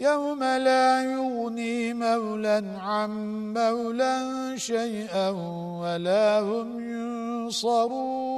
يوم لا يغني مولا عن مولا شيئا ولا هم ينصرون.